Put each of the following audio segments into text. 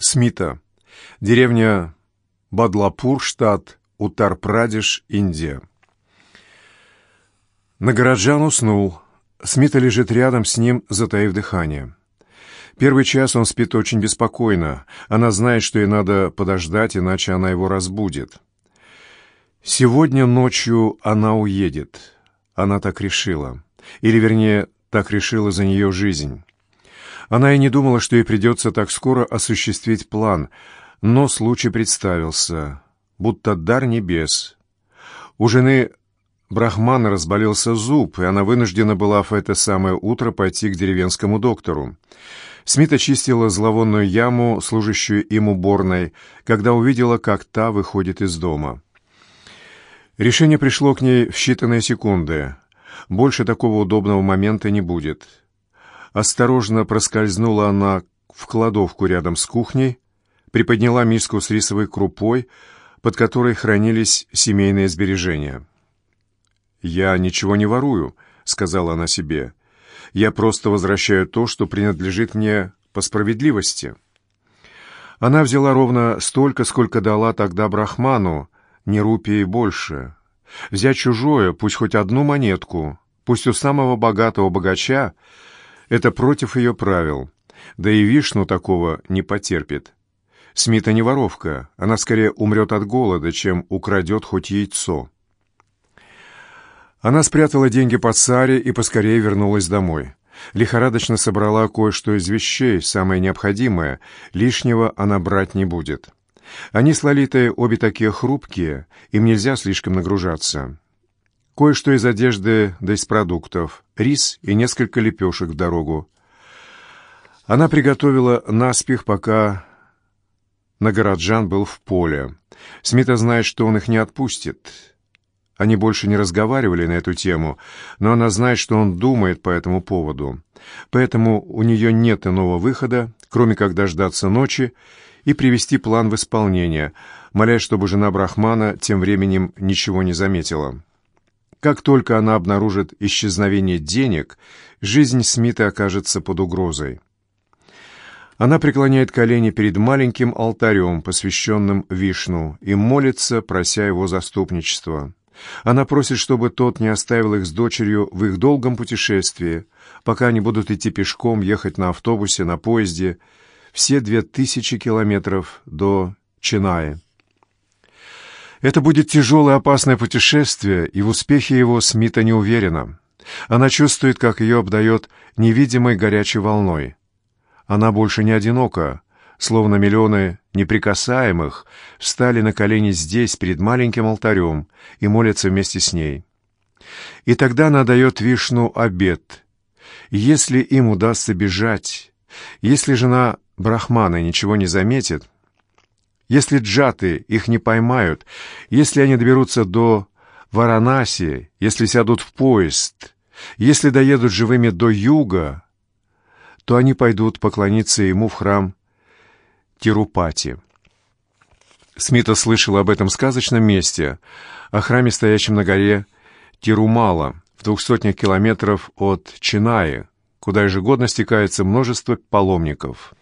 Смита. Деревня Бадлапур, штат Утар-Прадеш, Индия. Нагороджан уснул. Смита лежит рядом с ним, затаив дыхание. Первый час он спит очень беспокойно. Она знает, что ей надо подождать, иначе она его разбудит. Сегодня ночью она уедет. Она так решила. Или, вернее, так решила за нее жизнь. Она и не думала, что ей придется так скоро осуществить план, но случай представился, будто дар небес. У жены Брахмана разболелся зуб, и она вынуждена была в это самое утро пойти к деревенскому доктору. Смит очистила зловонную яму, служащую им уборной, когда увидела, как та выходит из дома. Решение пришло к ней в считанные секунды. Больше такого удобного момента не будет. Осторожно проскользнула она в кладовку рядом с кухней, приподняла миску с рисовой крупой, под которой хранились семейные сбережения. «Я ничего не ворую», — сказала она себе. «Я просто возвращаю то, что принадлежит мне по справедливости». Она взяла ровно столько, сколько дала тогда Брахману, не рупии больше. Взять чужое, пусть хоть одну монетку, пусть у самого богатого богача, это против ее правил. Да и Вишну такого не потерпит. Смита не воровка, она скорее умрет от голода, чем украдет хоть яйцо. Она спрятала деньги под саре и поскорее вернулась домой. Лихорадочно собрала кое-что из вещей, самое необходимое, лишнего она брать не будет. Они с Лолитой обе такие хрупкие, им нельзя слишком нагружаться. Кое-что из одежды да из продуктов, рис и несколько лепешек в дорогу. Она приготовила наспех, пока Нагороджан был в поле. Смита знает, что он их не отпустит. Они больше не разговаривали на эту тему, но она знает, что он думает по этому поводу. Поэтому у нее нет иного выхода, кроме как дождаться ночи и привести план в исполнение, молясь, чтобы жена Брахмана тем временем ничего не заметила. Как только она обнаружит исчезновение денег, жизнь Смита окажется под угрозой. Она преклоняет колени перед маленьким алтарем, посвященным Вишну, и молится, прося его заступничества. Она просит, чтобы тот не оставил их с дочерью в их долгом путешествии, пока они будут идти пешком, ехать на автобусе, на поезде, все две тысячи километров до Чинаи. Это будет тяжелое опасное путешествие, и в успехе его Смита не уверена. Она чувствует, как ее обдает невидимой горячей волной. Она больше не одинока, словно миллионы неприкасаемых встали на колени здесь, перед маленьким алтарем, и молятся вместе с ней. И тогда она дает Вишну обед. Если им удастся бежать, если жена Брахмана ничего не заметит, если джаты их не поймают, если они доберутся до Варанаси, если сядут в поезд, если доедут живыми до юга, то они пойдут поклониться ему в храм Тирупати. Смита слышал об этом сказочном месте, о храме, стоящем на горе Тирумала, в двух сотнях километров от Чинаи, куда ежегодно стекается множество паломников.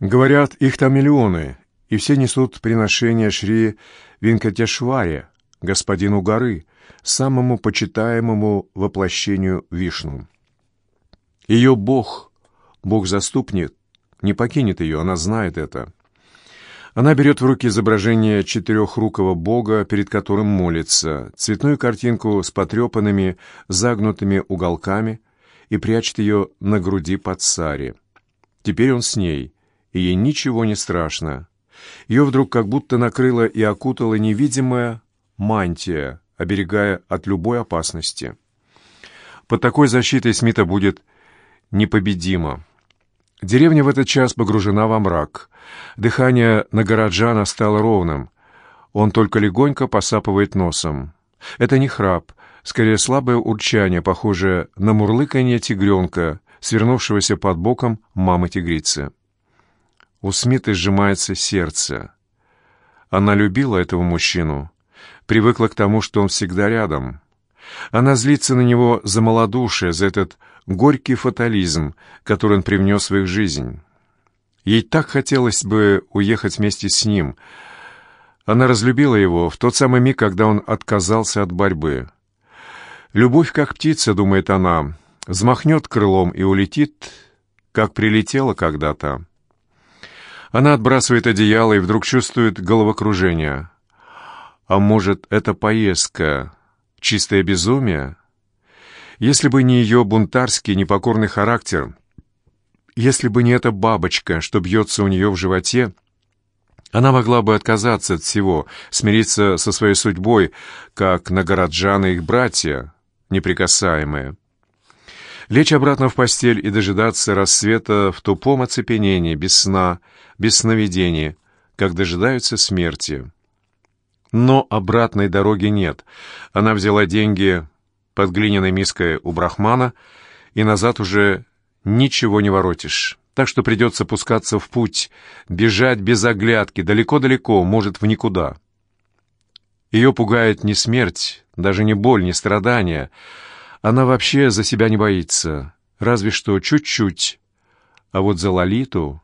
Говорят, их там миллионы, и все несут приношения Шри Винкатешваре, господину горы, самому почитаемому воплощению Вишну. Ее бог Бог-заступник не покинет ее, она знает это. Она берет в руки изображение четырехрукого бога, перед которым молится, цветную картинку с потрепанными, загнутыми уголками и прячет ее на груди под сари. Теперь он с ней, и ей ничего не страшно. Ее вдруг как будто накрыла и окутала невидимая мантия, оберегая от любой опасности. Под такой защитой Смита будет непобедима. Деревня в этот час погружена во мрак. Дыхание на Нагороджана стало ровным. Он только легонько посапывает носом. Это не храп, скорее слабое урчание, похожее на мурлыканье тигренка, свернувшегося под боком мамы-тигрицы. У Смиты сжимается сердце. Она любила этого мужчину, привыкла к тому, что он всегда рядом. Она злится на него за малодушие, за этот горький фатализм, который он привнес в их жизнь. Ей так хотелось бы уехать вместе с ним. Она разлюбила его в тот самый миг, когда он отказался от борьбы. «Любовь, как птица», — думает она, — взмахнет крылом и улетит, как прилетела когда-то. Она отбрасывает одеяло и вдруг чувствует головокружение. А может, это поездка — чистое безумие? Если бы не ее бунтарский, непокорный характер, если бы не эта бабочка, что бьется у нее в животе, она могла бы отказаться от всего, смириться со своей судьбой, как нагороджаны их братья, неприкасаемые. Лечь обратно в постель и дожидаться рассвета в тупом оцепенении, без сна, без сновидений, как дожидаются смерти. Но обратной дороги нет. Она взяла деньги под глиняной миской у брахмана, и назад уже ничего не воротишь. Так что придется пускаться в путь, бежать без оглядки, далеко-далеко, может, в никуда. Ее пугает не смерть, даже не боль, не страдания. Она вообще за себя не боится, разве что чуть-чуть. А вот за Лолиту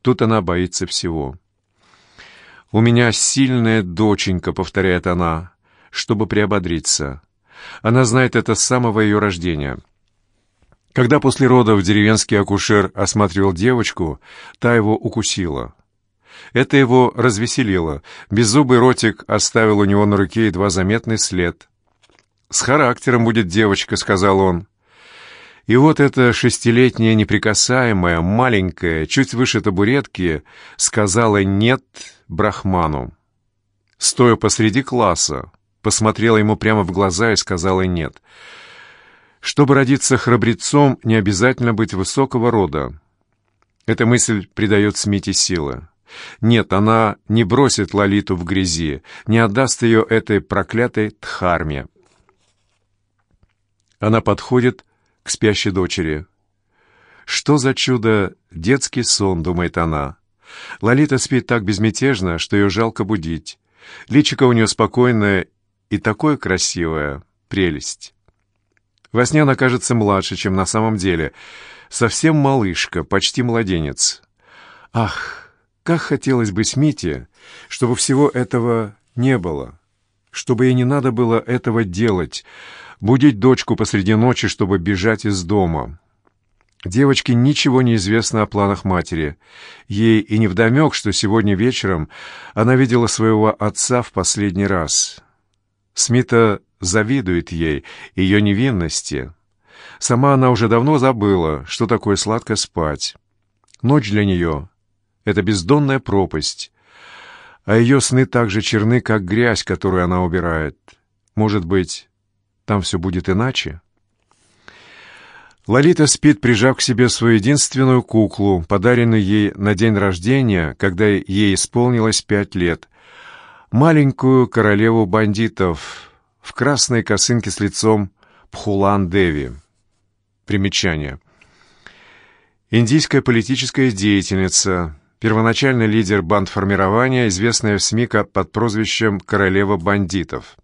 тут она боится всего. «У меня сильная доченька», — повторяет она, чтобы приободриться. Она знает это с самого ее рождения. Когда после родов деревенский акушер осматривал девочку, та его укусила. Это его развеселило. Беззубый ротик оставил у него на руке едва заметный след. «С характером будет девочка», — сказал он. И вот эта шестилетняя неприкасаемая, маленькая, чуть выше табуретки, сказала «нет» Брахману. Стоя посреди класса, посмотрела ему прямо в глаза и сказала «нет». Чтобы родиться храбрецом, не обязательно быть высокого рода. Эта мысль придает Смите силы. Нет, она не бросит Лолиту в грязи, не отдаст ее этой проклятой Дхарме. Она подходит к спящей дочери. «Что за чудо! Детский сон!» — думает она. Лолита спит так безмятежно, что ее жалко будить. Личико у нее спокойное и такое красивое. Прелесть. Во сне она кажется младше, чем на самом деле. Совсем малышка, почти младенец. Ах, как хотелось бы Смите, чтобы всего этого не было, чтобы ей не надо было этого делать, будить дочку посреди ночи, чтобы бежать из дома. Девочке ничего не известно о планах матери. Ей и не вдомек, что сегодня вечером она видела своего отца в последний раз. Смита завидует ей, ее невинности. Сама она уже давно забыла, что такое сладко спать. Ночь для нее — это бездонная пропасть, а ее сны так же черны, как грязь, которую она убирает. Может быть, там все будет иначе? Лолита спит, прижав к себе свою единственную куклу, подаренную ей на день рождения, когда ей исполнилось пять лет. Маленькую королеву бандитов — в красной косынке с лицом Пхулан-Деви. Примечание. Индийская политическая деятельница, первоначальный лидер бандформирования, известная в СМИ под прозвищем «Королева бандитов».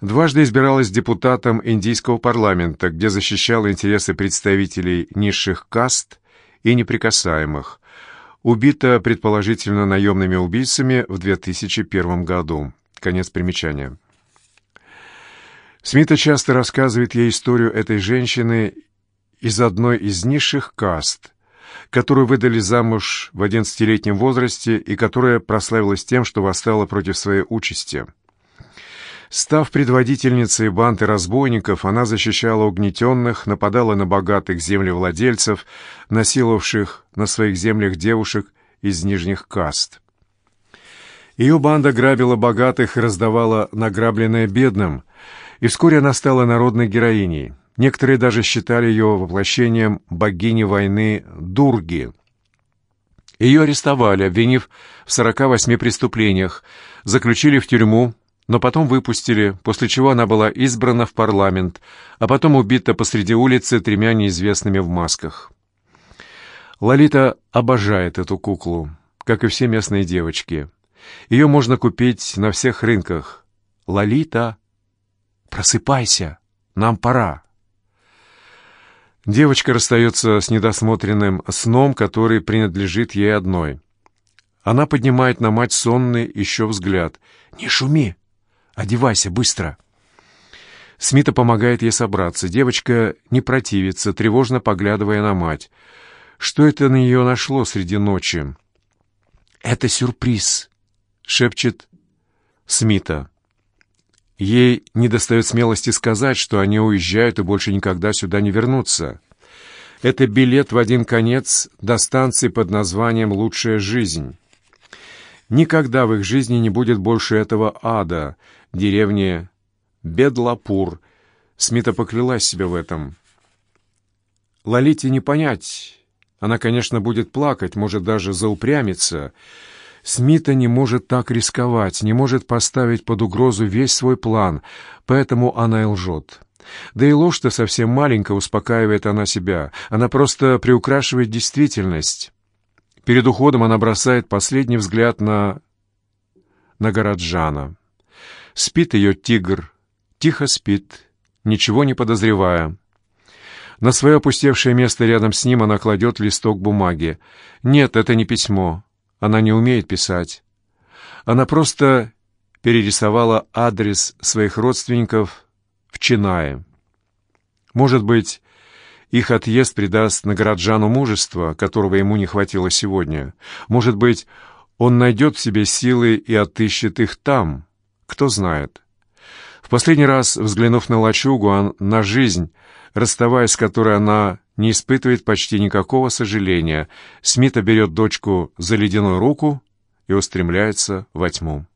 Дважды избиралась депутатом индийского парламента, где защищала интересы представителей низших каст и неприкасаемых. Убита, предположительно, наемными убийцами в 2001 году. Конец примечания. Смита часто рассказывает ей историю этой женщины из одной из низших каст, которую выдали замуж в одиннадцатилетнем возрасте и которая прославилась тем, что восстала против своей участи. Став предводительницей банды разбойников, она защищала угнетенных, нападала на богатых землевладельцев, насиловавших на своих землях девушек из нижних каст. Ее банда грабила богатых и раздавала награбленное бедным – и вскоре она стала народной героиней. Некоторые даже считали ее воплощением богини войны Дурги. Ее арестовали, обвинив в 48 преступлениях, заключили в тюрьму, но потом выпустили, после чего она была избрана в парламент, а потом убита посреди улицы тремя неизвестными в масках. Лолита обожает эту куклу, как и все местные девочки. Ее можно купить на всех рынках. Лолита Просыпайся, нам пора. Девочка расстается с недосмотренным сном, который принадлежит ей одной. Она поднимает на мать сонный еще взгляд. «Не шуми! Одевайся быстро!» Смита помогает ей собраться. Девочка не противится, тревожно поглядывая на мать. Что это на нее нашло среди ночи? «Это сюрприз», — шепчет Смита. Ей недостает смелости сказать, что они уезжают и больше никогда сюда не вернутся. Это билет в один конец до станции под названием «Лучшая жизнь». Никогда в их жизни не будет больше этого ада, деревни Бедлапур. Смита поклялась себе в этом. Лолите не понять. Она, конечно, будет плакать, может даже заупрямиться, Смита не может так рисковать, не может поставить под угрозу весь свой план, поэтому она и лжет. Да и ложь-то совсем маленькая, успокаивает она себя. Она просто приукрашивает действительность. Перед уходом она бросает последний взгляд на... на Гораджана. Спит ее тигр, тихо спит, ничего не подозревая. На свое опустевшее место рядом с ним она кладет листок бумаги. Нет, это не письмо. Она не умеет писать. Она просто перерисовала адрес своих родственников в Чинае. Может быть, их отъезд придаст Награджану мужество, которого ему не хватило сегодня. Может быть, он найдет в себе силы и отыщет их там. Кто знает. В последний раз, взглянув на лачугу, на жизнь, расставаясь с которой она не испытывает почти никакого сожаления. Смита берет дочку за ледяную руку и устремляется во тьму.